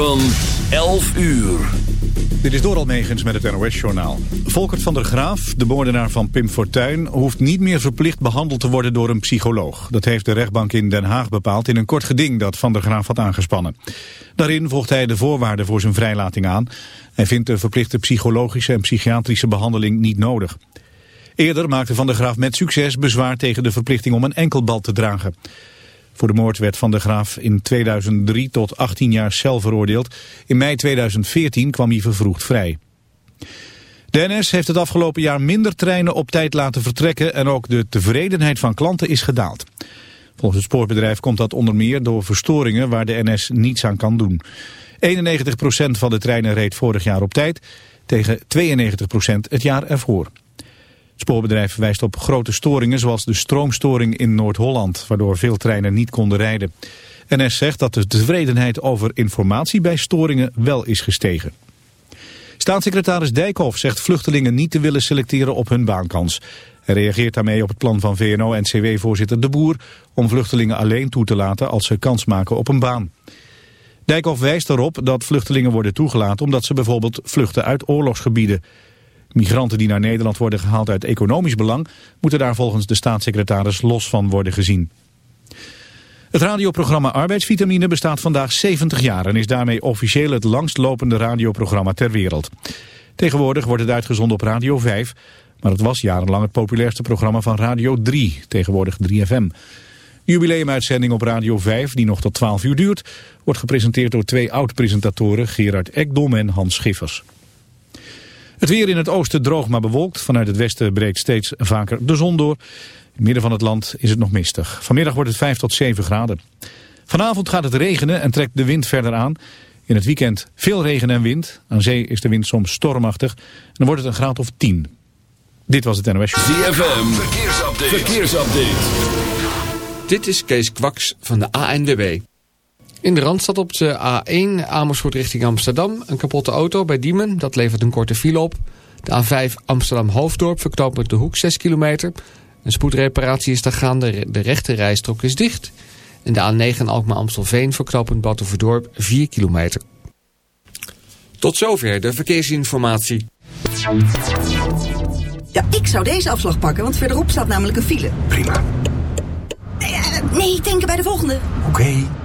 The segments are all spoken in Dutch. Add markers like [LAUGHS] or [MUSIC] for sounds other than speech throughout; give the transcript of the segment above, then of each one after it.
Van 11 uur. Dit is Doral Megens met het NOS-journaal. Volkert van der Graaf, de moordenaar van Pim Fortuyn... hoeft niet meer verplicht behandeld te worden door een psycholoog. Dat heeft de rechtbank in Den Haag bepaald in een kort geding... dat van der Graaf had aangespannen. Daarin voegt hij de voorwaarden voor zijn vrijlating aan... en vindt de verplichte psychologische en psychiatrische behandeling niet nodig. Eerder maakte van der Graaf met succes bezwaar tegen de verplichting om een enkelbal te dragen... Voor de moord werd Van der Graaf in 2003 tot 18 jaar cel veroordeeld. In mei 2014 kwam hij vervroegd vrij. De NS heeft het afgelopen jaar minder treinen op tijd laten vertrekken... en ook de tevredenheid van klanten is gedaald. Volgens het spoorbedrijf komt dat onder meer door verstoringen... waar de NS niets aan kan doen. 91% van de treinen reed vorig jaar op tijd... tegen 92% het jaar ervoor. Spoorbedrijf wijst op grote storingen zoals de stroomstoring in Noord-Holland, waardoor veel treinen niet konden rijden. NS zegt dat de tevredenheid over informatie bij storingen wel is gestegen. Staatssecretaris Dijkhoff zegt vluchtelingen niet te willen selecteren op hun baankans. Hij reageert daarmee op het plan van VNO-NCW-voorzitter De Boer... om vluchtelingen alleen toe te laten als ze kans maken op een baan. Dijkhoff wijst erop dat vluchtelingen worden toegelaten... omdat ze bijvoorbeeld vluchten uit oorlogsgebieden. Migranten die naar Nederland worden gehaald uit economisch belang... moeten daar volgens de staatssecretaris los van worden gezien. Het radioprogramma Arbeidsvitamine bestaat vandaag 70 jaar... en is daarmee officieel het langstlopende radioprogramma ter wereld. Tegenwoordig wordt het uitgezonden op Radio 5... maar het was jarenlang het populairste programma van Radio 3, tegenwoordig 3FM. Jubileumuitzending op Radio 5, die nog tot 12 uur duurt... wordt gepresenteerd door twee oud-presentatoren Gerard Ekdom en Hans Schiffers. Het weer in het oosten droog maar bewolkt. Vanuit het westen breekt steeds vaker de zon door. In het midden van het land is het nog mistig. Vanmiddag wordt het 5 tot 7 graden. Vanavond gaat het regenen en trekt de wind verder aan. In het weekend veel regen en wind. Aan zee is de wind soms stormachtig. En dan wordt het een graad of 10. Dit was het NOS. ZFM, verkeersupdate. verkeersupdate. Dit is Kees Kwaks van de ANWB. In de Randstad op de A1 Amersfoort richting Amsterdam. Een kapotte auto bij Diemen, dat levert een korte file op. De A5 Amsterdam-Hoofddorp verknoopt met de hoek 6 kilometer. Een spoedreparatie is daar gaande, de rechte rijstrook is dicht. En de A9 Alkmaar-Amstelveen verknopend Battenverdorp 4 kilometer. Tot zover de verkeersinformatie. Ja, ik zou deze afslag pakken, want verderop staat namelijk een file. Prima. Nee, uh, nee denken bij de volgende. Oké.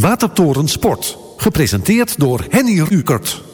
Watertoren Sport. Gepresenteerd door Henny Rukert.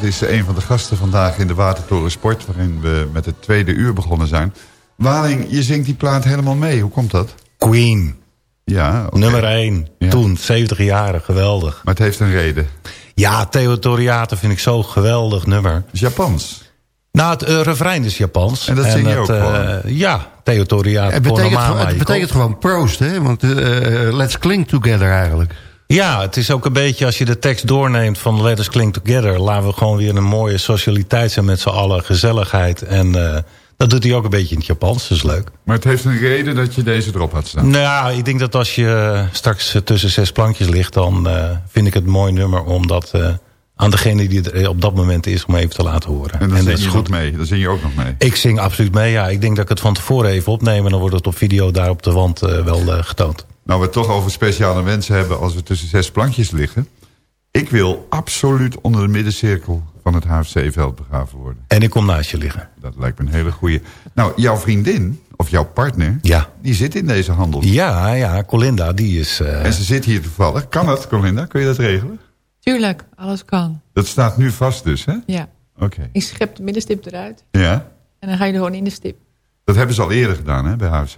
Dat is een van de gasten vandaag in de Watertoren Sport... waarin we met het tweede uur begonnen zijn. Waning, je zingt die plaat helemaal mee. Hoe komt dat? Queen. Ja, oké. Nummer 1. Ja. Toen, 70 jaren, geweldig. Maar het heeft een reden. Ja, Theotoriaten vind ik zo'n geweldig nummer. Het is Japans. Nou, het uh, refrein is Japans. En dat zing je het, ook eh, gewoon? Ja, Theotoriaten. Het betekent, het betekent gewoon proost, hè? Want eh, let's cling together eigenlijk. Ja, het is ook een beetje als je de tekst doorneemt van Let us cling together. Laten we gewoon weer een mooie socialiteit zijn met z'n allen. Gezelligheid. En eh, dat doet hij ook een beetje in het Japans. Dat is leuk. Maar het heeft een reden dat je deze erop had staan. Nou ja, ik denk dat als je straks eh, tussen zes plankjes ligt... dan eh, vind ik het een mooi nummer om dat aan degene die er op dat moment is... om even te laten horen. En dan dat zing je goed mee. Dan zing je ook nog mee. Ik zing absoluut mee, ja. Ik denk dat ik het van tevoren even opneem... en dan wordt het op video daar op de wand wel getoond. Nou, we het toch over speciale wensen hebben als we tussen zes plankjes liggen. Ik wil absoluut onder de middencirkel van het HFC-veld begraven worden. En ik kom naast je liggen. Dat lijkt me een hele goeie. Nou, jouw vriendin, of jouw partner, Ja. die zit in deze handel. Ja, ja, Colinda, die is... eh, En ze zit hier toevallig. Kan dat, Colinda? Kun je dat regelen? Tuurlijk, alles kan. Dat staat nu vast dus, hè? Ja. Oké. Ik schep de middenstip eruit Ja? en dan ga je er gewoon in de stip. Dat hebben ze al eerder gedaan, hè, bij HFC.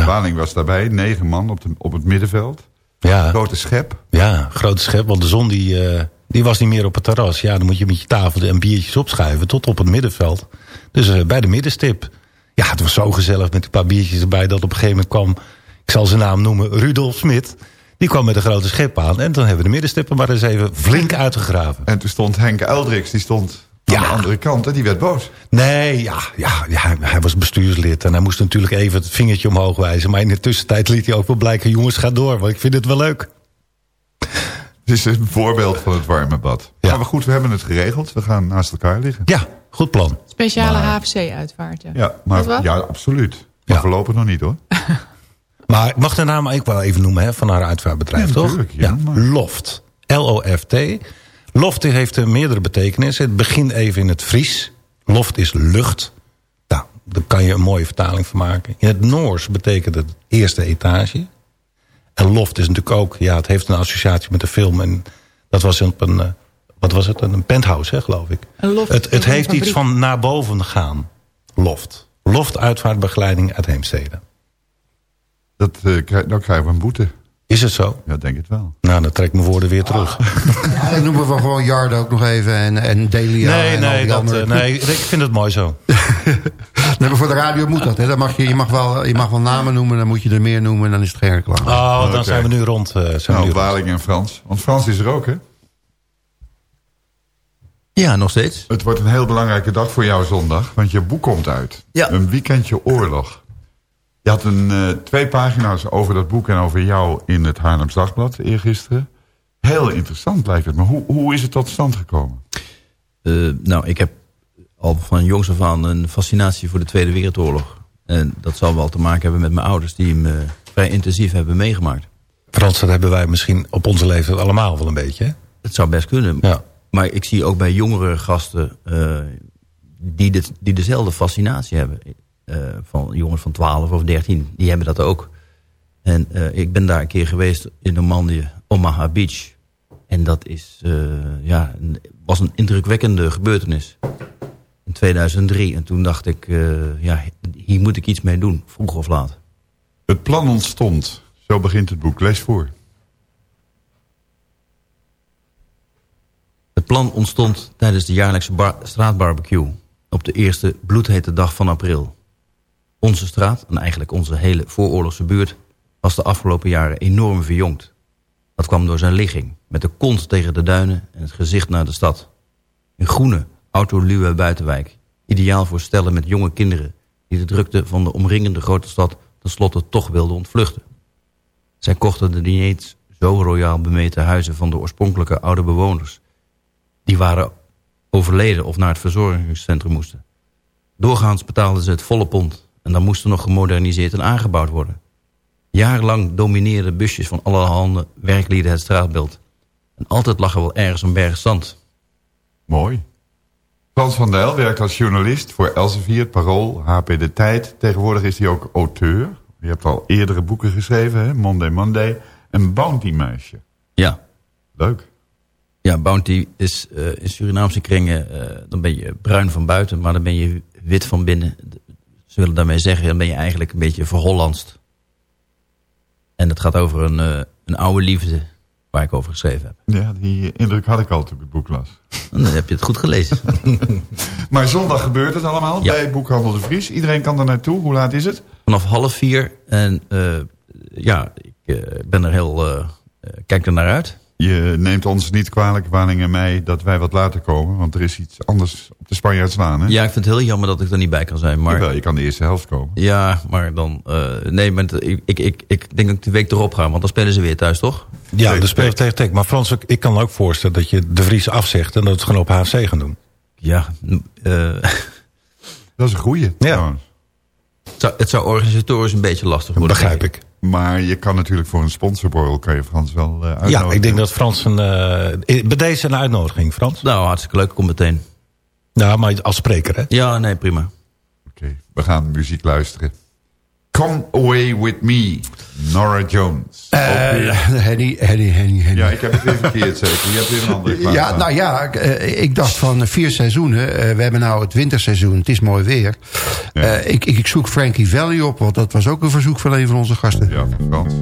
Ja. Waling was daarbij, negen man op, de, op het middenveld. Ja. Grote schep. Ja, grote schep, want de zon die, eh, die was niet meer op het terras. Ja, dan moet je met je tafel en biertjes opschuiven tot op het middenveld. Dus eh, bij de middenstip. Ja, het was zo gezellig met een paar biertjes erbij... dat op een gegeven moment kwam, ik zal zijn naam noemen, Rudolf Smit. Die kwam met een grote schep aan. En dan hebben we de middenstippen maar eens even flink uitgegraven. En toen stond Henk Eldriks, die stond Aan de andere kant, hè, die werd boos. Nee, ja, ja, ja, hij- hij was bestuurslid en hij moest natuurlijk even het vingertje omhoog wijzen. Maar in de tussentijd liet hij ook wel blijken, jongens, ga door, want ik vind het wel leuk. Het is een voorbeeld van het warme bad. Maar we goed, we hebben het geregeld. We gaan naast elkaar liggen. Ja, goed plan. Speciale HFC-uitvaart. Ja. Ja, maar, ja absoluut. Maar voorlopig nog niet hoor. [LAUGHS] Maar ik mag de naam ook wel even noemen hè, van haar uitvaartbedrijf, Ja, toch? natuurlijk, ja, maar- Loft. L-O-F-T. Loft heeft eh, meerdere betekenissen. Het begint even in het Fries. Loft is lucht. Nou, daar kan je een mooie vertaling van maken. In het Noors betekent het eerste etage. En loft is natuurlijk ook, ja, het heeft een associatie met de film. En dat was op een, eh, wat was het? Een penthouse, hè, geloof ik. Een loft het het een heeft iets van naar boven gaan. Loft. Loft uitvaartbegeleiding uit Heemstede. Dat, eh, krijg- dan krijgen we een boete. Is het zo? Ja, denk het wel. Nou, dan trek ik mijn woorden weer terug. [LAUGHS] Ja, dan noemen we gewoon Yard ook nog even en, en Delia nee, en al nee, die dat, andere. eh, nee, ik vind het mooi zo. [LAUGHS] Nee, maar voor de radio moet dat. Hè? Dan mag je, je, mag wel, je mag wel namen noemen, dan moet je er meer noemen... en dan is het geen reclame. Oh, dan zijn we nu rond. eh, zijn Nou. Waling en Frans. Want Frans is er ook, hè? Ja, nog steeds. Het wordt een heel belangrijke dag voor jou zondag. Want je boek komt uit. Ja. Een weekendje oorlog. Je had een, eh, twee pagina's over dat boek en over jou in het Haarlems Dagblad eergisteren. Heel interessant lijkt het. Maar hoe, hoe is het tot stand gekomen? Eh, nou, ik heb al van jongs af aan een fascinatie voor de Tweede Wereldoorlog. En dat zal wel te maken hebben met mijn ouders... die hem eh, vrij intensief hebben meegemaakt. Frans, dat hebben wij misschien op onze leeftijd allemaal wel een beetje. Hè? Het zou best kunnen. Ja. Maar ik zie ook bij jongere gasten... eh, die, dit, die dezelfde fascinatie hebben. Eh, van jongens van 12 of 13, die hebben dat ook. En eh, ik ben daar een keer geweest in Normandië, Omaha Beach. En dat is, eh, ja, een- was een indrukwekkende gebeurtenis. In 2003. En toen dacht ik, ja, hier moet ik iets mee doen. Vroeg of laat. Het plan ontstond. Zo begint het boek. Lees voor. Het plan ontstond tijdens de jaarlijkse bar- straatbarbecue... op de eerste bloedhete dag van april. Onze straat, en eigenlijk onze hele vooroorlogse buurt... was de afgelopen jaren enorm verjongd. Dat kwam door zijn ligging, met de kont tegen de duinen... en het gezicht naar de stad. Een groene, autoluwe buitenwijk. Ideaal voor stellen met jonge kinderen... die de drukte van de omringende grote stad... tenslotte toch wilden ontvluchten. Zij kochten de niet zo royaal bemeten huizen... van de oorspronkelijke oude bewoners die waren overleden of naar het verzorgingscentrum moesten. Doorgaans betaalden ze het volle pond en dan moest er nog gemoderniseerd en aangebouwd worden. Jarenlang domineerden busjes van allerhande werklieden het straatbeeld. En altijd lag er wel ergens een berg zand. Mooi. Frans van Dijl werkt als journalist voor Elsevier, Parool, HP De Tijd. Tegenwoordig is hij ook auteur. Je hebt al eerdere boeken geschreven, hè? Monday Monday. En Bounty Meisje. Ja. Leuk. Ja, Bounty is eh, in Surinaamse kringen, eh, dan ben je bruin van buiten, maar dan ben je wit van binnen. Ze willen daarmee zeggen, dan ben je eigenlijk een beetje verhollandst. En het gaat over een, eh, een oude liefde waar ik over geschreven heb. Ja, die indruk had ik al toen ik het boek las. [LAUGHS] Dan heb je het goed gelezen. [LAUGHS] Maar zondag gebeurt het allemaal Ja. bij Boekhandel de Vries. Iedereen kan er naartoe. Hoe laat is het? Vanaf half vier. En eh, ja, ik eh, ben er heel... kijk er naar uit. Je neemt ons niet kwalijk, Waling en mij, dat wij wat later komen. Want er is iets anders op de Spanjaardslaan, hè? Ja, ik vind het heel jammer dat ik er niet bij kan zijn. Maar Jawel, je kan de eerste helft komen. Ja, maar dan... eh, nee, maar ik, ik, ik, ik denk dat ik de week erop ga. Want dan spelen ze weer thuis, toch? Ja, de speelt tegen tek. Maar Frans, ik- kan me ook voorstellen dat je de Vries afzegt... en dat we het gewoon op HFC gaan doen. Ja. eh, [LAUGHS] Dat is een goeie. Ja. het, zou, het zou organisatorisch een beetje lastig worden. Begrijp ik. Maar je kan natuurlijk voor een sponsorborrel... kan je Frans wel eh uitnodigen. Ja, ik denk dat Frans een... eh, bij deze een uitnodiging, Frans. Nou, hartstikke leuk. Kom meteen. Nou, maar als spreker, hè? Ja, nee, prima. Oké, we gaan muziek luisteren. Come Away With Me, Nora Jones. Eh, weer- Henny, Henny, Henny, Henny. Ja, ik heb het weer verkeerd zeker. Je hebt weer een andere Ja, nou ja, eh, ik dacht van vier seizoenen. Eh, we hebben nou het winterseizoen, het is mooi weer. Eh, ik, ik, ik zoek Frankie Valley op, want dat was ook een verzoek van een van onze gasten. Ja, van Frans.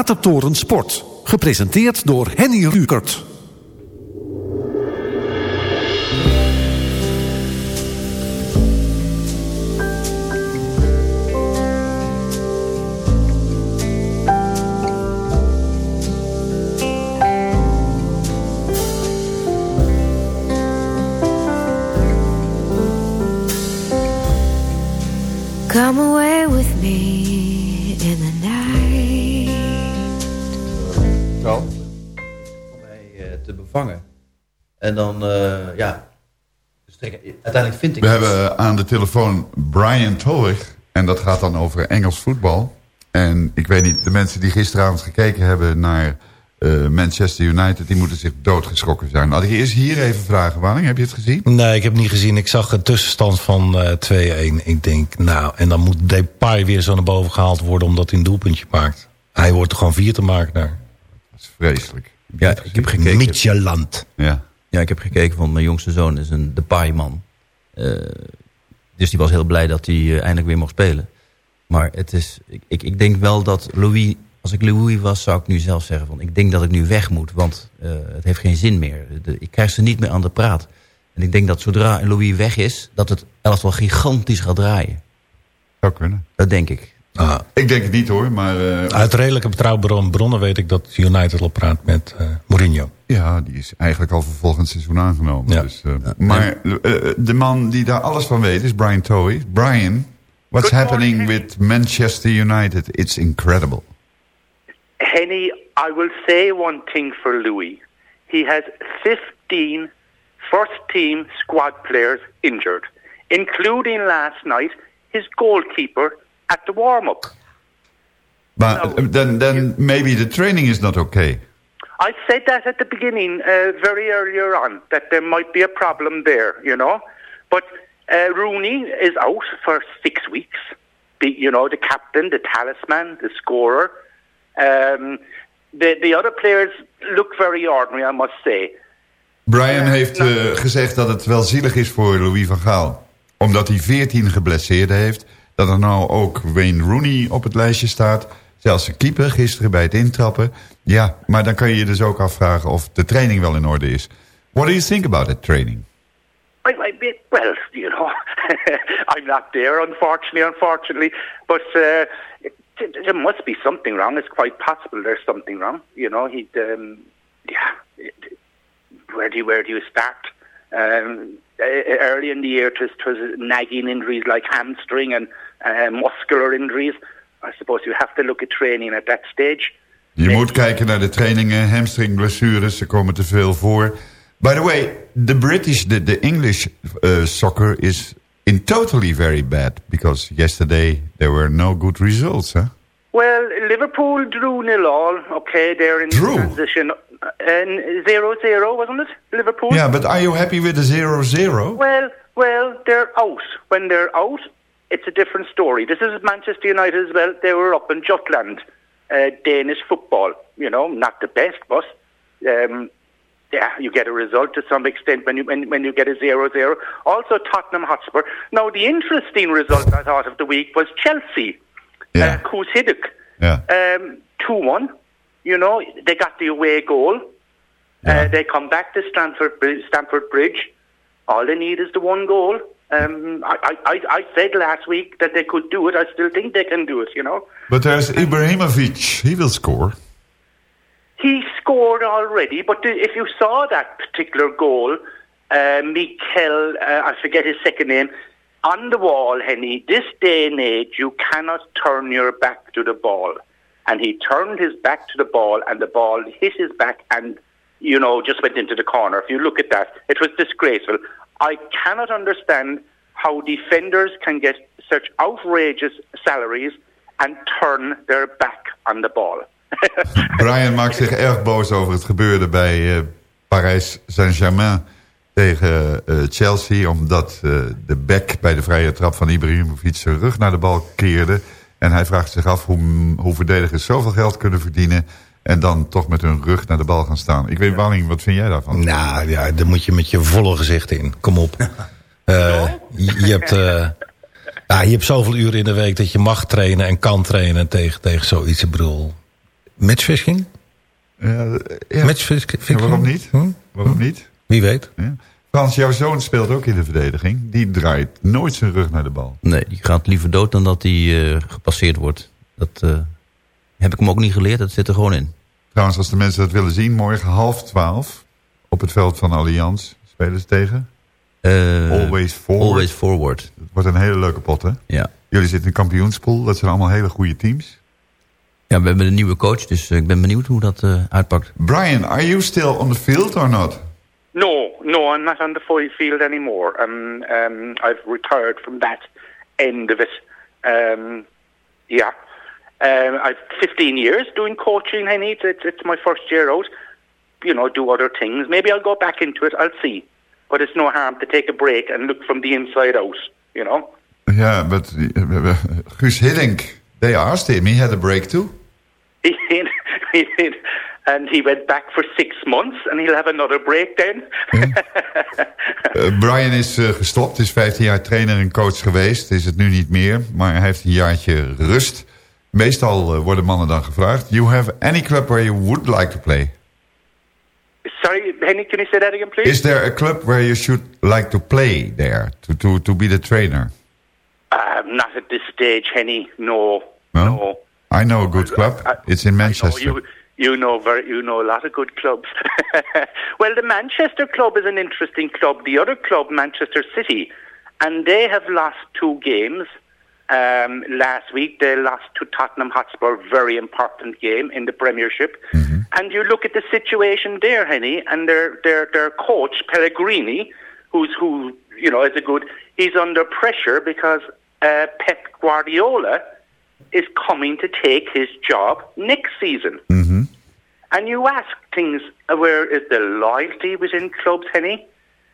Watertoren Sport. Gepresenteerd door Henny Rukert. Uiteindelijk vind ik. We hebben aan de telefoon Brian Torig. En dat gaat dan over Engels voetbal. En ik weet niet, de mensen die gisteravond gekeken hebben naar eh, Manchester United... die moeten zich doodgeschrokken zijn. Laat ik eerst hier even vragen. Wanning, heb je het gezien? Nee, ik heb het niet gezien. Ik zag een tussenstand van eh 2-1. Ik denk, nou, en dan moet Depay weer zo naar boven gehaald worden... omdat hij een doelpuntje maakt. Hij wordt er gewoon vier te maken daar. Dat is vreselijk. Ja, ik heb gekeken. Midtjylland. Ja. Ja, ik heb gekeken, want mijn jongste zoon is een Depay-man. Eh, dus die was heel blij dat hij eh, eindelijk weer mocht spelen. Maar het is, ik, ik, ik denk wel dat Louis... Als ik Louis was, zou ik nu zelf zeggen van... ik denk dat ik nu weg moet, want eh, het heeft geen zin meer. De- ik krijg ze niet meer aan de praat. En ik denk dat zodra Louis weg is... dat het elftal gigantisch gaat draaien. Zou kunnen. Dat denk ik. Ah, Ik denk het niet hoor, maar... eh, uit redelijke betrouwbare bronnen weet ik dat United al praat met eh, Mourinho. Ja, die is eigenlijk al voor volgend seizoen aangenomen. Ja. Dus, eh, maar de man die daar alles van weet is Brian Toey. Brian, what's Good happening morning. with Manchester United? It's incredible. Henny, I will say one thing for Louis. He has 15 first team squad players injured, including last night his goalkeeper at the warm up. But uh, then, then maybe the training is not okay. I said that at the beginning, uh, very earlier on, that there might be a problem there, you know. But uh, Rooney is out for six weeks. The, you know, the captain, the talisman, the scorer. Um, the, the other players look very ordinary, I must say. Brian heeft eh, gezegd dat het wel zielig is voor Louis van Gaal. Omdat hij 14 geblesseerden heeft. Dat er nou ook Wayne Rooney op het lijstje staat. Zelfs de keeper gisteren bij het intrappen. Ja, maar dan kan je je dus ook afvragen of de training wel in orde is. What do you think about that training? I, I, well, you know, [LAUGHS] I'm not there, unfortunately, unfortunately. But uh, it, there must be something wrong. It's quite possible there's something wrong. You know, he, um, yeah. Where do you, where do you start? Um, early in the year, it was, it was nagging injuries like hamstring and uh, muscular injuries. I suppose you have to look at training at that stage. Je moet kijken naar de trainingen, hamstringblessures, ze komen te veel voor. By the way, the British, the, the English uh, soccer is in totally very bad. Because yesterday there were no good results, huh? Well, Liverpool drew nil all. Okay, they're in Drew? transition. And zero zero, wasn't it? Liverpool. Yeah, but are you happy with the 0-0? Well, well, they're out. When they're out, it's a different story. This is Manchester United as well. They were up in Jutland, uh, Danish football. You know, not the best, but um, yeah, you get a result to some extent when you when, when you get a 0-0. Also, Tottenham Hotspur. Now, the interesting result I thought of the week was Chelsea. Yeah. Uh. Yeah. Um, 2-1. You know, they got the away goal. Uh, they come back to Stamford, Bri- Stamford Bridge. All they need is the one goal. Um, I, I, I I said last week that they could do it. I still think they can do it, you know. But there's Ibrahimovic, he will score. He scored already, but if you saw that particular goal, uh, Mikel, uh, I forget his second name, on the wall, Henny, this day and age, you cannot turn your back to the ball. And he turned his back to the ball, and the ball hit his back and, you know, just went into the corner. If you look at that, it was disgraceful. I cannot understand how defenders can get such outrageous salaries and turn their back on the ball. [LAUGHS] Brian maakt zich erg boos over het gebeurde bij eh, Parijs Saint-Germain tegen eh, Chelsea. Omdat eh, de back bij de vrije trap van Ibrahimovic zijn rug naar de bal keerde. En hij vraagt zich af hoe, hoe verdedigers zoveel geld kunnen verdienen... en dan toch met hun rug naar de bal gaan staan. Ik weet, Walling, wat vind jij daarvan? Nou ja, daar moet je met je volle gezicht in. Kom op. [LAUGHS] Eh, je, je hebt, eh, Ja, je hebt zoveel uren in de week dat je mag trainen en kan trainen tegen, tegen zoiets. Ik bedoel, matchfishing? Ja, ja. Matchfishing? Ja, waarom niet? Hm? Waarom niet? Wie weet. Ja. Frans, jouw zoon speelt ook in de verdediging. Die draait nooit zijn rug naar de bal. Nee, die gaat liever dood dan dat hij eh, gepasseerd wordt. Dat eh, heb ik hem ook niet geleerd, dat zit er gewoon in. Trouwens, als de mensen dat willen zien, morgen half twaalf op het veld van Allianz spelen ze tegen. Eh, Always forward. Always forward. Het wordt een hele leuke pot, hè? Ja. Jullie zitten in een kampioenspool. Dat zijn allemaal hele goede teams. Ja, we hebben een nieuwe coach, dus ik ben benieuwd hoe dat eh, uitpakt. Brian, are you still on the field or not? No, no, I'm not on the field anymore. Um, um, I've retired from that end of it. Um, yeah. Um, I've 15 years doing coaching, Henny. It's, it's my first year out. You know, do other things. Maybe I'll go back into it. I'll see. But it's no harm to take a break and look from the inside out, you know? Yeah, but uh, Guus Hiddink, they asked him. He had a break too. [LAUGHS] He did. He did. And he went back for six months and he'll have another break then. Uh, [LAUGHS] Brian is uh, gestopt, is 15 jaar trainer en coach geweest. Is het nu niet meer, maar hij heeft een jaartje rust. Meestal uh, worden mannen dan gevraagd. You have any club where you would like to play? Sorry, Henny, can you say that again, please? Is there a club where you should like to play there, to, to, to be the trainer? Um, not at this stage, Henny. No. No? No. I know a good club. it's in Manchester. You, know very, you know a lot of good clubs. [LAUGHS] well, the Manchester club is an interesting club. The other club, Manchester City, and they have lost two games. Um, last week they lost to Tottenham Hotspur, very important game in the Premiership. And you look at the situation there, Henny, and their their their coach Pellegrini, who's who you know is a good. He's under pressure because uh, Pep Guardiola is coming to take his job next season. And you ask things, uh, where is the loyalty within clubs, Henny?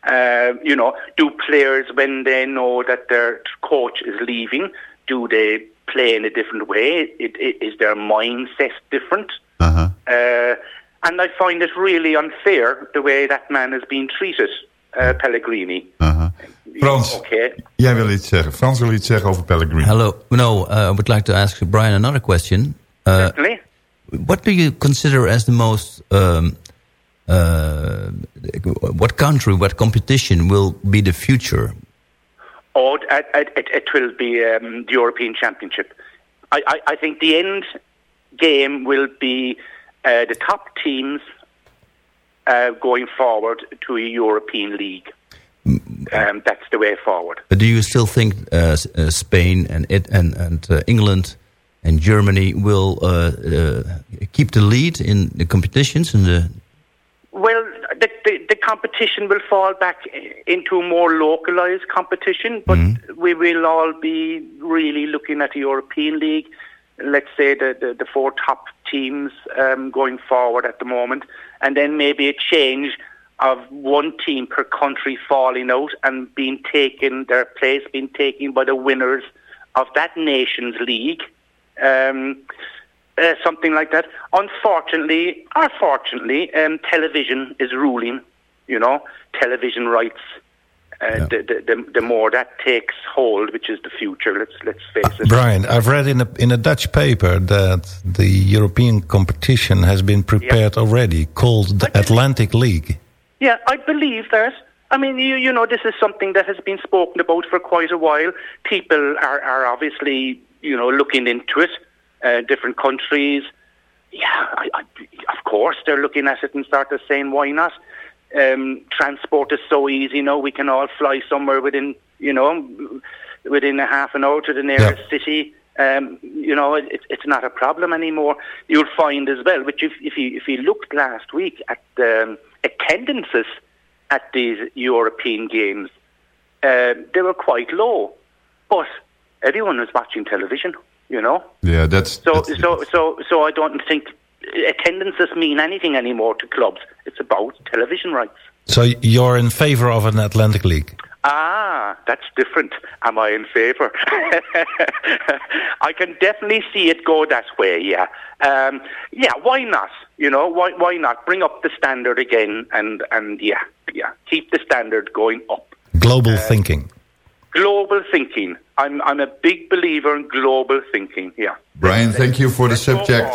Uh, you know, do players, when they know that their coach is leaving, do they play in a different way? It, it, is their mindset different? Uh-huh. Uh, and I find it really unfair the way that man has been treated, uh, Pellegrini. Frans, Okay. jij wil iets zeggen. Frans wil iets zeggen over Pellegrini. Hello. No, uh, I would like to ask Brian another question. Uh, Certainly. What do you consider as the most... Um, uh, what country, what competition will be the future? Oh, it, it, it, will be um, the European Championship. I, I, I think the end game will be uh, the top teams uh, going forward to a European league. Um, that's the way forward. But do you still think uh, uh, Spain and it and and uh, England and Germany will uh, uh, keep the lead in the competitions in the? Well, the, the, the competition will fall back into a more localised competition, but we will all be really looking at the European League. Let's say the, the, the four top teams um, going forward at the moment, and then maybe a change of one team per country falling out and being taken, their place being taken by the winners of that nation's league. Um, uh, something like that. Unfortunately, or fortunately, um, television is ruling. You know, television rights. Uh, the, the, the, the more that takes hold, which is the future. Let's let's face it. Brian, I've read in a, in a Dutch paper that the European competition has been prepared already, called the Atlantic League. Yeah, I believe that. I mean, you, you know, this is something that has been spoken about for quite a while. People are, are obviously, you know, looking into it. Uh, different countries. Yeah, I, I, of course, they're looking at it and start to saying, why not? Um, transport is so easy now. We can all fly somewhere within, you know, within a half an hour to the nearest city. Um, you know, it, it's not a problem anymore. You'll find as well, which if, if you if you looked last week at the um, attendances at these European games, uh, they were quite low, but everyone was watching television. You know, Yeah, that's, so that's so so so I don't think attendances mean anything anymore to clubs. It's about television rights. So you're in favor of an Atlantic League? Ah, that's different. Am I in favour? [LAUGHS] I can definitely see it go that way. Yeah, um, yeah. Why not? You know, why why not bring up the standard again? And and yeah, yeah, keep the standard going up. Global thinking. Global thinking. I'm I'm a big believer in global thinking. Yeah. Brian, thank you for the subject.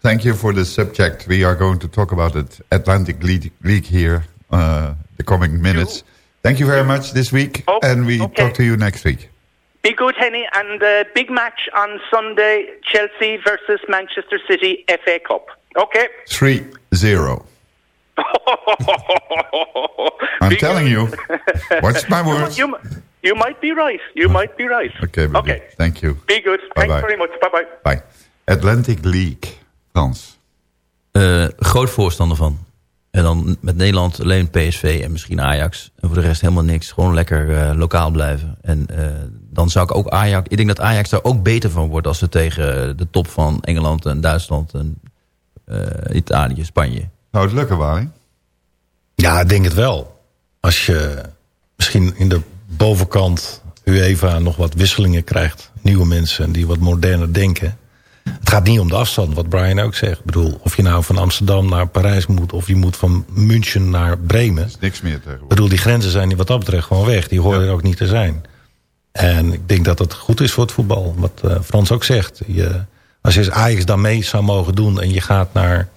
Thank you for the subject. We are going to talk about it Atlantic League, League here uh, the coming minutes. Thank you very much this week, and we talk to you next week. Be good, Henny, and uh, big match on Sunday: Chelsea versus Manchester City FA Cup. Okay. 3-0. [LAUGHS] I'm telling you. What's my words. You, you might be right. You might be right. Okay, baby. Okay. Thank you. Be good. Bye-bye. Thanks very much. Bye bye. Bye. Atlantic League. Frans. Eh, groot voorstander van. En dan met Nederland alleen PSV en misschien Ajax. En voor de rest helemaal niks. Gewoon lekker eh, lokaal blijven. En eh, dan zou ik ook Ajax... Ik denk dat Ajax daar ook beter van wordt... als ze tegen de top van Engeland en Duitsland en eh, Italië, Spanje. Zou het lukken, Waring? Ja, ik denk het wel. Als je misschien in de bovenkant UEFA nog wat wisselingen krijgt. Nieuwe mensen die wat moderner denken. Het gaat niet om de afstand, wat Brian ook zegt. Ik bedoel, of je nou van Amsterdam naar Parijs moet... of je moet van München naar Bremen. Niks meer tegenwoordig. Ik bedoel, die grenzen zijn wat dat betreft gewoon weg. Die horen er ook niet te zijn. En ik denk dat het goed is voor het voetbal. Wat eh, Frans ook zegt. Je, als je Ajax dan mee zou mogen doen... en je gaat naar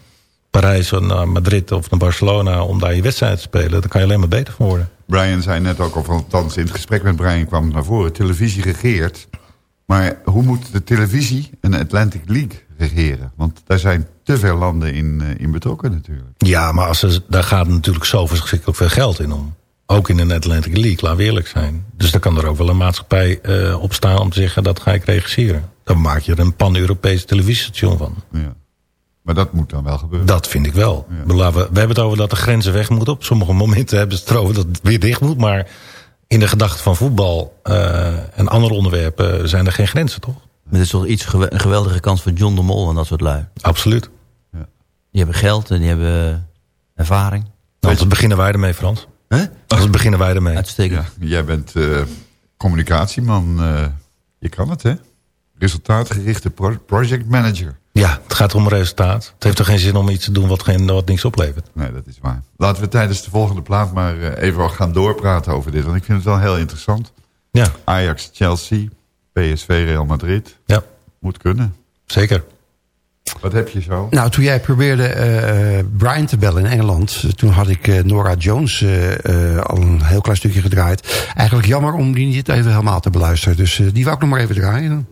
Parijs of naar Madrid of naar Barcelona... om daar je wedstrijd te spelen... dan kan je alleen maar beter van worden. Brian zei net ook, of althans in het gesprek met Brian kwam het naar voren. Televisie regeert. Maar hoe moet de televisie een Atlantic League regeren? Want daar zijn te veel landen in, eh, in betrokken natuurlijk. Ja, maar als daar gaat natuurlijk zo verschrikkelijk veel geld in om. Ook in de Atlantic League, laten we eerlijk zijn. Dus dan kan er ook wel een maatschappij eh, op staan om te zeggen... dat ga ik regisseren. Dan maak je er een pan-Europees televisiestation van. Ja. Maar dat moet dan wel gebeuren. Dat vind ik wel. We, we hebben het over dat de grenzen weg moeten. Op sommige momenten hebben ze het erover dat het weer dicht moet. Maar in de gedachte van voetbal eh, en andere onderwerpen zijn er geen grenzen, toch? Maar het is toch iets een geweldige kans voor John de Mol en dat soort lui. Absoluut. Die hebben geld en die hebben ervaring. Nou, Anders beginnen wij ermee, Frans. Huh? Anders beginnen wij ermee. Uitstekend. Ja, jij bent eh, communicatieman. eh, je kan het, hè? Resultaatgerichte pro- project manager. Ja, het gaat om resultaat. Het heeft toch geen zin om iets te doen wat, geen, wat niks oplevert. Nee, dat is waar. Laten we tijdens de volgende plaat maar eh, even gaan doorpraten over dit. Want ik vind het wel heel interessant. Ja. Ajax, Chelsea, PSV, Real Madrid. Ja. Moet kunnen. Zeker. Wat heb je zo? Nou, toen jij probeerde eh, Brian te bellen in Engeland... eh, toen had ik eh, Nora Jones eh, eh, al een heel klein stukje gedraaid. Eigenlijk jammer om die niet even helemaal te beluisteren. Dus eh, die wou ik nog maar even draaien.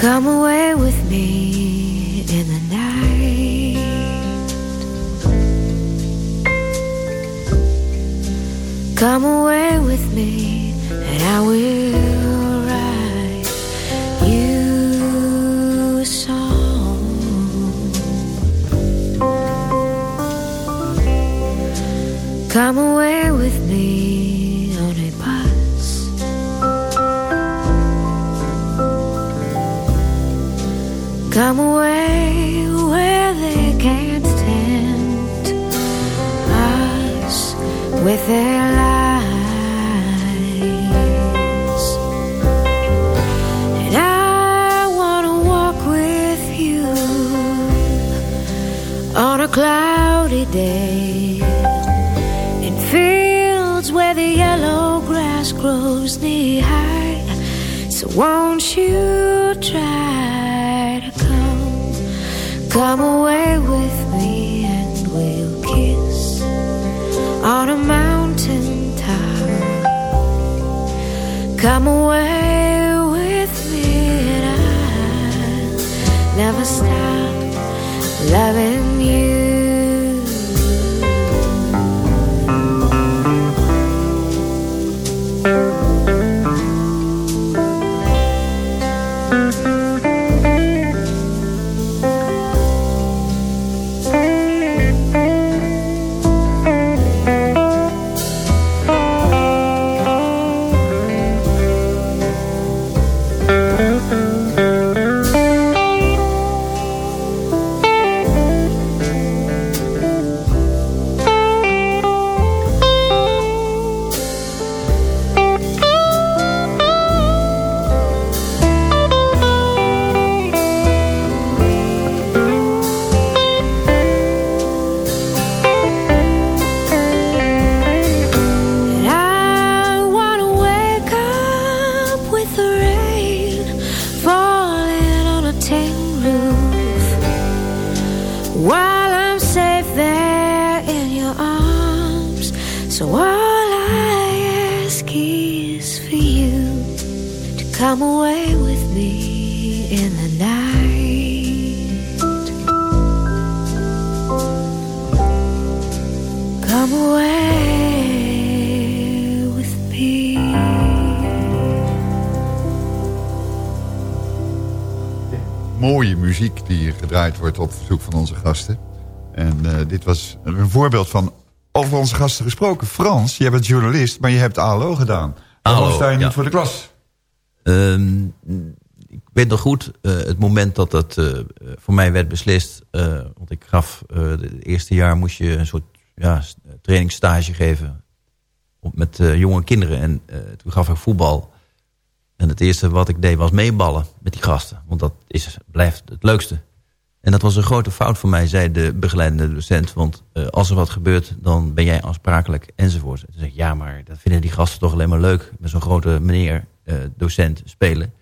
Come away with me in the night. Come away with me, and I will write you a song. Come away with me Come away where they can't tempt us with their lies. And I want to walk with you on a cloudy day in fields where the yellow grass grows knee high. So won't you come away with me and we'll kiss on a mountain top. Come away with me and I'll never stop loving Mooie muziek die hier gedraaid wordt op verzoek van onze gasten. En eh, dit was een voorbeeld van over onze gasten gesproken. Frans, jij bent journalist, maar je hebt ALO gedaan. Waarom sta je niet ja. voor de klas? Ehm, ik weet nog goed eh, het moment dat dat eh, voor mij werd beslist. want ik gaf het eerste jaar moest je een soort ja, trainingsstage geven. Op, met jonge kinderen. En toen gaf ik voetbal. En het eerste wat ik deed was meeballen met die gasten. Want dat is, blijft het leukste. En dat was een grote fout van mij, zei de begeleidende docent. Want eh, als er wat gebeurt, dan ben jij aansprakelijk enzovoort. Toen zei ja, maar dat vinden die gasten toch alleen maar leuk. Met zo'n grote meneer, eh, docent, spelen.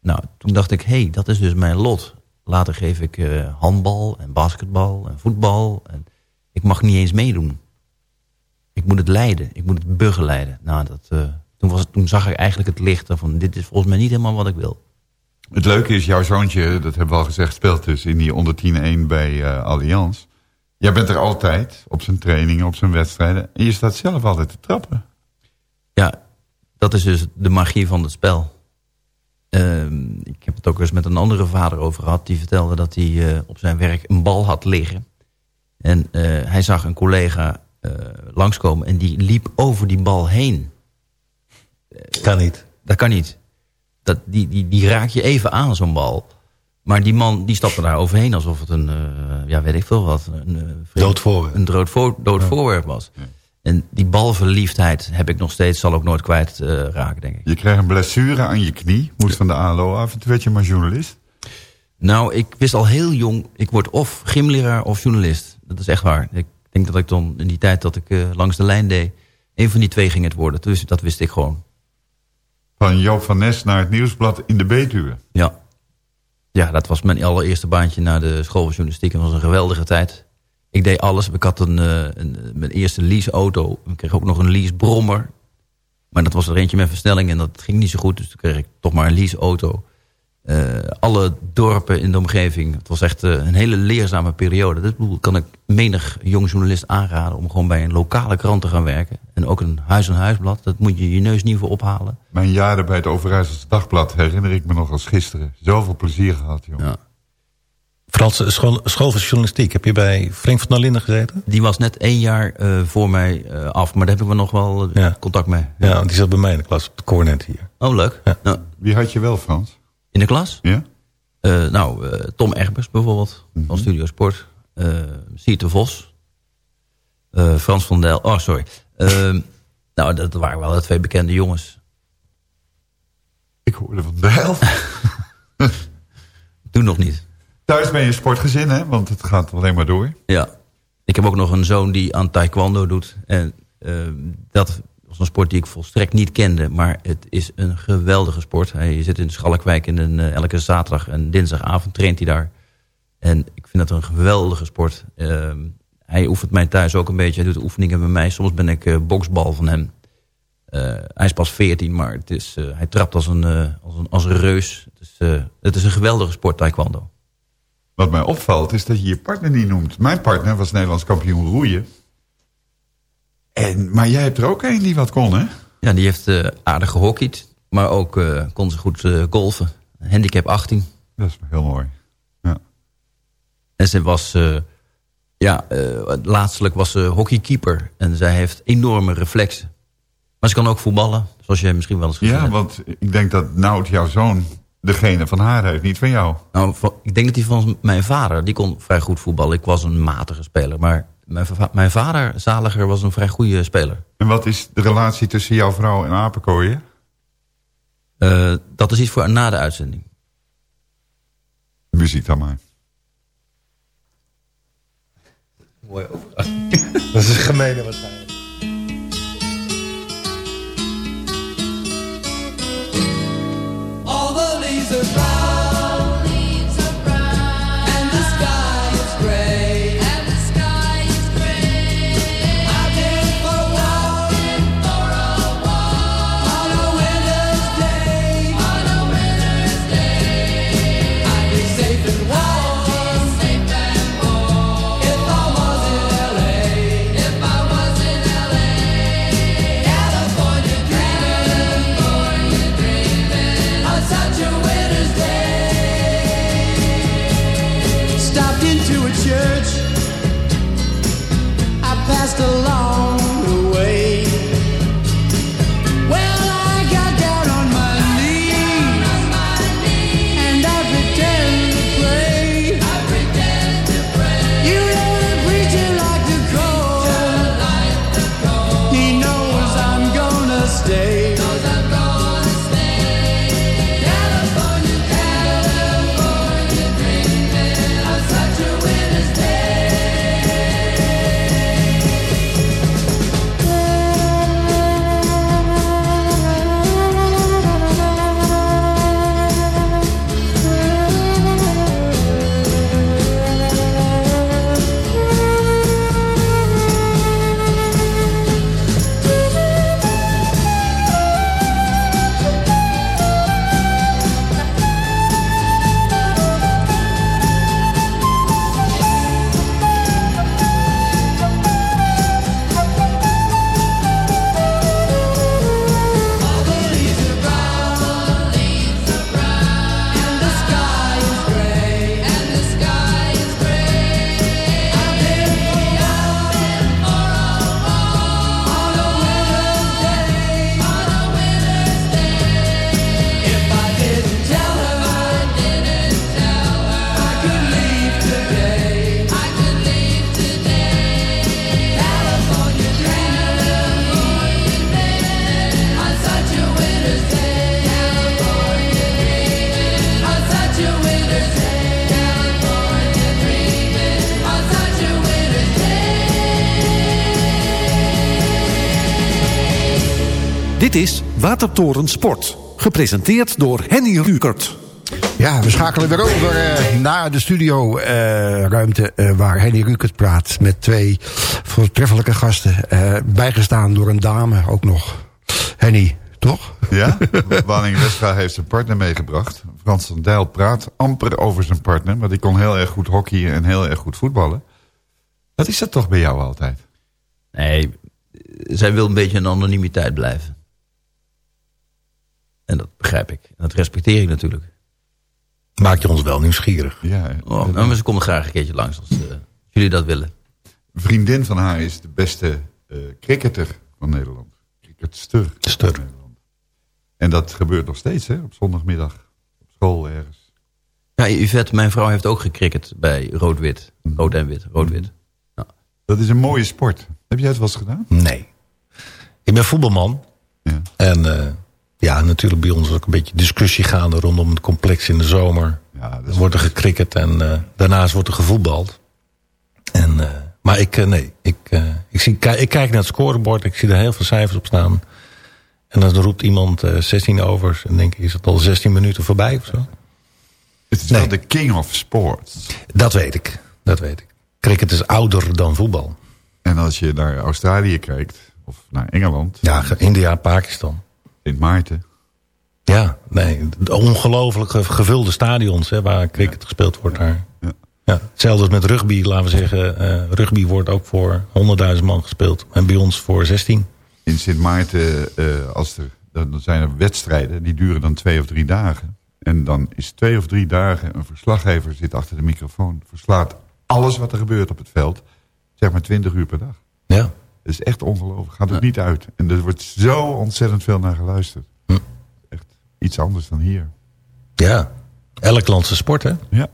Nou, toen dacht ik, hé, hey, dat is dus mijn lot. Later geef ik eh, handbal en basketbal en voetbal. En ik mag niet eens meedoen. Ik moet het leiden, ik moet het begeleiden. Nou, dat, toen, was het, toen zag ik eigenlijk het licht van dit is volgens mij niet helemaal wat ik wil. Het leuke is, jouw zoontje, dat hebben we al gezegd... speelt dus in die onder 10-1 bij eh Allianz. Jij bent er altijd, op zijn trainingen, op zijn wedstrijden. En je staat zelf altijd te trappen. Ja, dat is dus de magie van het spel. Ehm, ik heb het ook eens met een andere vader over gehad. Die vertelde dat hij eh, op zijn werk een bal had liggen. En eh, hij zag een collega langskomen en die liep over die bal heen. Kan niet. Dat kan niet. Dat, die, die, die raak je even aan, zo'n bal. Maar die man die stapte daar overheen alsof het een, eh, ja weet ik veel wat. Een, eh, Dood voorwerp. Een dood, voor, dood voorwerp was. En die balverliefdheid heb ik nog steeds, zal ook nooit kwijt eh, raken, denk ik. Je krijgt een blessure aan je knie, moest van de ALO af. En toen werd je maar journalist. Nou, ik wist al heel jong, ik word of gymleraar of journalist. Dat is echt waar. Ik denk dat ik dan in die tijd dat ik langs de lijn deed... een van die twee ging het worden. Dus dat wist ik gewoon. Van Joop van Nes naar het Nieuwsblad in de Betuwe. Ja. Ja, dat was mijn allereerste baantje na de school van journalistiek. En dat was een geweldige tijd. Ik deed alles. Ik had een, eh, een, mijn eerste leaseauto. Ik kreeg ook nog een leasebrommer. Maar dat was er eentje met versnelling en dat ging niet zo goed. Dus toen kreeg ik toch maar een leaseauto. Eh alle dorpen in de omgeving. Het was echt eh, een hele leerzame periode. Dat bedoel, kan ik menig jong journalist aanraden... om gewoon bij een lokale krant te gaan werken. En ook een huis-aan-huisblad. Dat moet je je neus niet voor ophalen. Mijn jaren bij het Overijsselse Dagblad herinner ik me nog als gisteren. Zoveel plezier gehad, jongen. Ja. Frans, eh, school, school van journalistiek. Heb je bij Frank van der Linden gezeten? Die was net één jaar eh, voor mij eh, af. Maar daar hebben we nog wel contact mee. Ja, die zat bij mij in de klas op de Cornet hier. Oh, leuk. Nou, Wie had je wel, Frans? In de klas? Ja? Eh, nou, eh, Tom Egbers bijvoorbeeld. Van Studio Sport. Siert de Vos. Frans van Del. Oh, sorry. Eh, nou, dat waren wel de twee bekende jongens. Ik hoorde van Dijl. [LAUGHS] Toen nog niet. Thuis ben je sportgezin, hè? Want het gaat alleen maar door. Ja. Ik heb ook nog een zoon die aan taekwondo doet. En eh, dat was een sport die ik volstrekt niet kende. Maar het is een geweldige sport. Hij zit in Schalkwijk en eh, elke zaterdag en dinsdagavond traint hij daar. En ik vind dat een geweldige sport. Ehm, hij oefent mij thuis ook een beetje. Hij doet oefeningen met mij. Soms ben ik eh, boksbal van hem. Eh, hij is pas 14, maar het is, hij trapt als een, als een, als een reus. Het is, het is een geweldige sport, taekwondo. Wat mij opvalt is dat je je partner niet noemt. Mijn partner was Nederlands kampioen roeien. En, maar jij hebt er ook een die wat kon, hè? Ja, die heeft eh, aardig gehockeyd. Maar ook eh, kon ze goed eh, golfen. Handicap 18. Dat is heel mooi. Ja. En ze was... ja, laatstelijk was ze hockeykeeper. En zij heeft enorme reflexen. Maar ze kan ook voetballen. Zoals jij misschien wel eens gezien Ja, hebt. want ik denk dat Nout, jouw zoon, degene van haar heeft, niet van jou. Nou, ik denk dat die van mijn vader, die kon vrij goed voetballen. Ik was een matige speler. Maar mijn, mijn vader, Zaliger, was een vrij goede speler. En wat is de relatie tussen jouw vrouw en apenkooien? Eh, dat is iets voor na de uitzending. Muziek dan maar. Mooi [LAUGHS] Dat is gemeen waarschijnlijk. All the leaves are Watertoren Sport. Gepresenteerd door Henny Rukert. Ja, we schakelen weer over uh, naar de studioruimte uh, uh, waar Henny Rukert praat. Met twee voortreffelijke gasten. bijgestaan door een dame ook nog. Henny, toch? Ja, Waning Westra heeft zijn partner meegebracht. Frans van Dijl praat amper over zijn partner. Maar die kon heel erg goed hockeyen en heel erg goed voetballen. Wat is dat toch bij jou altijd? Nee, zij wil een beetje een anonimiteit blijven. En dat begrijp ik. En dat respecteer ik natuurlijk. Maak je ons wel nieuwsgierig. Ja, oh, nou, maar ze komen graag een keertje langs als, uh, jullie dat willen. Een vriendin van haar is de beste uh, cricketer van Nederland. Cricketster. Stur. En dat gebeurt nog steeds, hè? Op zondagmiddag. Op school ergens. Ja, Yvette, mijn vrouw heeft ook gecricket bij rood-wit. Rood en wit, rood-wit. Ja. Dat is een mooie sport. Heb jij het wel eens gedaan? Nee. Ik ben voetbalman. Ja. En uh, ja, natuurlijk bij ons ook een beetje discussie gaande rondom het complex in de zomer. Ja, Dan wordt er gecricket en uh, daarnaast wordt er gevoetbald. En, uh, maar ik, nee, ik, ik, zie, ik kijk naar het scorebord. Ik zie er heel veel cijfers op staan. En dan roept iemand 16 overs. En denk ik, is het al 16 minuten voorbij of zo? Het is nee. wel de king of sports. Dat weet ik, dat weet ik. Cricket is ouder dan voetbal. En als je naar Australië kijkt, of naar Engeland... Ja, India, Pakistan. Sint Maarten. Ja, nee, ongelooflijk gevulde stadions hè, waar cricket ja. gespeeld wordt daar. Ja. Ja, hetzelfde als met rugby, laten we zeggen. Uh, rugby wordt ook voor 100.000 man gespeeld. En bij ons voor 16. In Sint Maarten, uh, als er, dan zijn er wedstrijden, die duren dan twee of drie dagen. En dan is twee of drie dagen een verslaggever zit achter de microfoon. Verslaat alles wat er gebeurt op het veld. Zeg maar 20 uur per dag. Ja. Is echt ongelooflijk. Gaat het ja. niet uit. En er wordt zo ontzettend veel naar geluisterd. Hm. Echt iets anders dan hier. Ja. Elk landse sport, hè? Ja.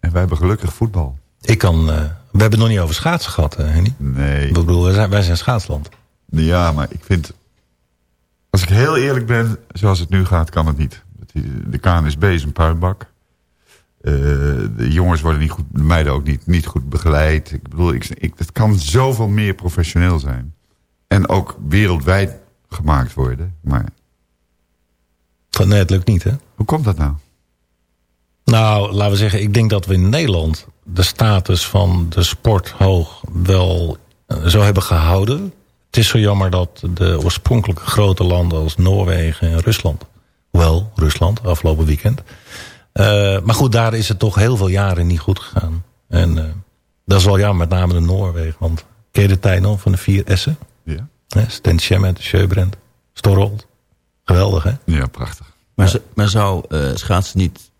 En wij hebben gelukkig voetbal. Ik kan... Uh, we hebben het nog niet over schaatsen gehad, hè, Henny? Nee. Ik bedoel, wij zijn, wij zijn schaatsland. Ja, maar ik vind... Als ik heel eerlijk ben, zoals het nu gaat, kan het niet. De KNSB is een puinbak. Uh, de jongens worden niet goed, de meiden ook niet, niet goed begeleid. Ik bedoel, ik, ik, het kan zoveel meer professioneel zijn. En ook wereldwijd gemaakt worden. Maar... Nee, het lukt niet, hè? Hoe komt dat nou? Nou, laten we zeggen, ik denk dat we in Nederland de status van de sport hoog wel zo hebben gehouden. Het is zo jammer dat de oorspronkelijke grote landen als Noorwegen en Rusland... Wel, Rusland, afgelopen weekend... Uh, maar goed, daar is het toch heel veel jaren niet goed gegaan. En uh, dat is wel jammer, met name de Noorwegen. Want ken je de tijd nog van de vier S'en? Ja. Hè, Sten Schemmet, Sjöbrand. Geweldig, hè? Ja, prachtig. Maar, ja. maar zou uh, schaatsen niet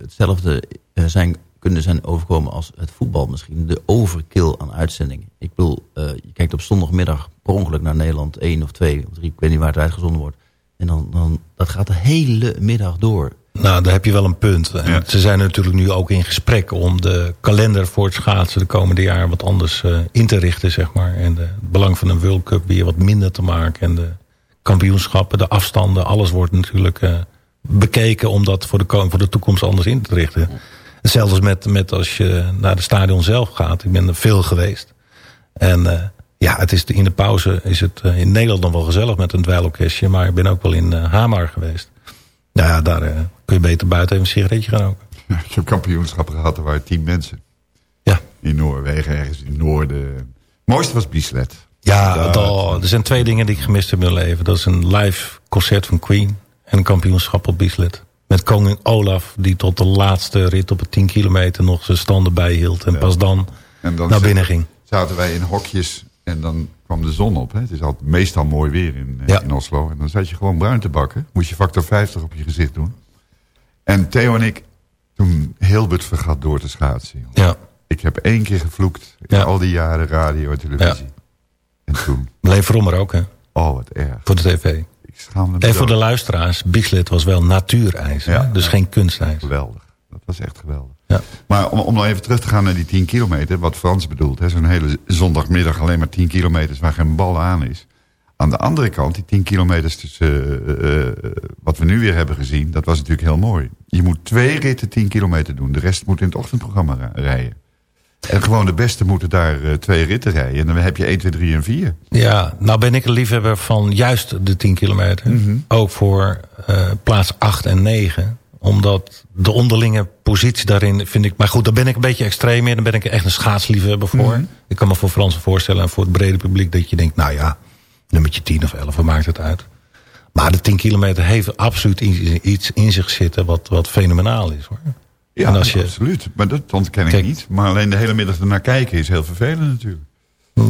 hetzelfde zijn, kunnen zijn overkomen als het voetbal misschien? De overkill aan uitzendingen. Ik bedoel, je kijkt op zondagmiddag per ongeluk naar Nederland, één of twee of drie, ik weet niet waar het uitgezonden wordt. En dan, dan dat gaat de hele middag door. Nou, daar heb je wel een punt. Ja. Ze zijn natuurlijk nu ook in gesprek om de kalender voor het schaatsen de komende jaren wat anders uh, in te richten, zeg maar. En de, het belang van een World Cup weer wat minder te maken. En de kampioenschappen, de afstanden, alles wordt natuurlijk uh, bekeken om dat voor de, voor de toekomst anders in te richten. Hetzelfde als met, met als je naar de stadion zelf gaat. Ik ben er veel geweest. En uh, ja, het is in de pauze is het in Nederland nog wel gezellig met een dweilorkestje. Maar ik ben ook wel in Hamar geweest. Nou ja, daar kun je beter buiten even een sigaretje gaan roken. Ik heb kampioenschappen gehad, er waren tien mensen. Ja. In Noorwegen, ergens in het noorden. Het mooiste was Bieslet. Ja, al, er zijn twee dingen die ik gemist heb in mijn leven. Dat is een live concert van Queen en een kampioenschap op Bieslet. Met koning Olaf, die tot de laatste rit op het 10 kilometer nog zijn standen bijhield. En ja. pas dan, en dan naar binnen ging. Zaten wij in hokjes en dan kwam de zon op. Hè? Het is altijd meestal mooi weer in, ja. in Oslo. En dan zat je gewoon bruin te bakken. Moest je factor 50 op je gezicht doen. En Theo en ik, toen Hilbert vergat door te schaatsen. Ja. Ik heb één keer gevloekt in Ja. al die jaren radio en televisie. En toen, Bleef Rommer ook, hè? oh wat erg. Voor de tv. Ik schaamde me En voor de luisteraars, Bieslet was wel natuurijs. Ja. Dus geen kunstijs. Geweldig. Dat was echt geweldig. Ja. Maar om, om nou even terug te gaan naar die 10 kilometer, wat Frans bedoelt. hè, Zo'n hele zondagmiddag alleen maar 10 kilometers waar geen bal aan is. Aan de andere kant, die 10 kilometers tussen uh, uh, wat we nu weer hebben gezien, dat was natuurlijk heel mooi. Je moet twee ritten 10 kilometer doen. De rest moet in het ochtendprogramma ra- rijden. En gewoon de beste moeten daar eh, twee ritten rijden. En dan heb je 1, 2, 3 en 4. Ja, nou ben ik een liefhebber van juist de 10 kilometer. Mhm. Ook voor eh, plaats 8 en 9. Omdat de onderlinge positie daarin vind ik... Maar goed, daar ben ik een beetje extreem in. Daar ben ik echt een schaatsliefhebber voor. Mhm. Ik kan me voor Fransen voorstellen en voor het brede publiek... dat je denkt, nou ja, nummertje 10 of 11, wat maakt het uit? Maar de 10 kilometer heeft absoluut iets in zich zitten... wat, wat fenomenaal is, hoor. Ja, En als je- absoluut. Maar dat ontken ik niet. Maar alleen de hele middag ernaar kijken is heel vervelend natuurlijk.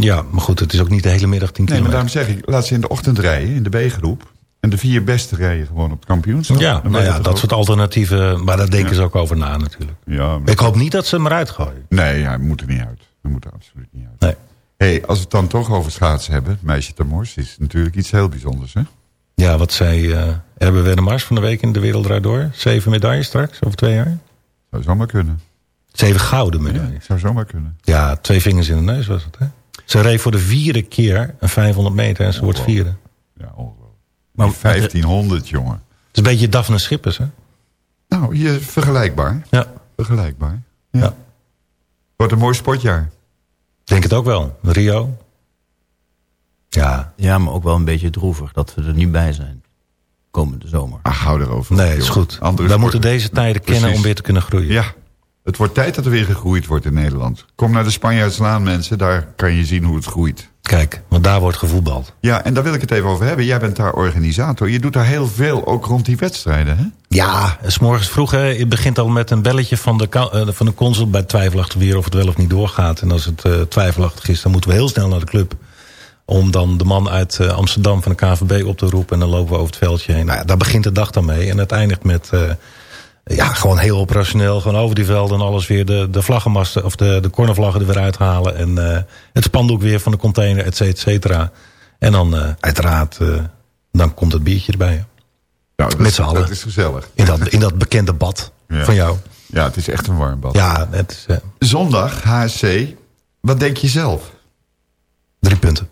Ja, maar goed, het is ook niet de hele middag 10 Nee, maar kilometer. daarom zeg ik, laat ze in de ochtend rijden, in de B-groep. En de vier beste rijden gewoon op het kampioenschap. Ja, nou ja, dat ook. soort alternatieven, maar daar denken Ja. ze ook over na natuurlijk. Ja, maar- Ik hoop niet dat ze hem eruit gooien. Nee, hij moet er niet uit. Hij moet er absoluut niet uit. Nee. Hey, als we het dan toch over schaatsen hebben, het meisje Tamors is natuurlijk iets heel bijzonders, hè? Ja, wat zei uh, Erbe Wennemars van de week in de Wereld Draait Door? Zeven medailles straks, over twee jaar? Zou zomaar kunnen. Zeven gouden medailles. Zou zomaar kunnen. Ja, twee vingers in de neus was het, hè? Ze reed voor de vierde keer een 500 meter en ze wordt vierde. Ja, ongelooflijk. Maar- Maar 1500, jongen. Het is een beetje Daphne Schippers, hè? Nou, je, vergelijkbaar. Ja. Vergelijkbaar. Ja. Ja. Wordt een mooi sportjaar. Denk het ook wel. Rio. Ja. Ja, maar ook wel een beetje droevig dat we er niet bij zijn. Komende zomer. Ach, hou erover. Nee, het is goed. Andere We moeten deze tijden kennen om weer te kunnen groeien. Ja, het wordt tijd dat er weer gegroeid wordt in Nederland. Kom naar de Spanjaardslaan, mensen. Daar kan je zien hoe het groeit. Kijk, want daar wordt gevoetbald. Ja, en daar wil ik het even over hebben. Jij bent daar organisator. Je doet daar heel veel, ook rond die wedstrijden, hè? Ja, s morgens vroeg. Hè, het begint al met een belletje van de, eh, van de consul bij twijfelachtig weer of het wel of niet doorgaat. En als het eh, twijfelachtig is, dan moeten we heel snel naar de club. Om dan de man uit eh, Amsterdam van de KVB op te roepen. En dan lopen we over het veldje heen. Nou ja, daar begint de dag dan mee. En het eindigt met... ja, gewoon heel operationeel. Gewoon over die velden en alles weer de, de vlaggenmasten... of de, de cornervlaggen er weer uithalen. En eh, het spandoek weer van de container, et cetera, et cetera. En dan eh, uiteraard... eh, dan komt het biertje erbij. hè. Nou, dat, Met z'n allen. Dat is gezellig. In dat, in dat bekende bad Ja. van jou. Ja, het is echt een warm bad. Ja, het is Zondag, HSC. Wat denk je zelf? drie punten.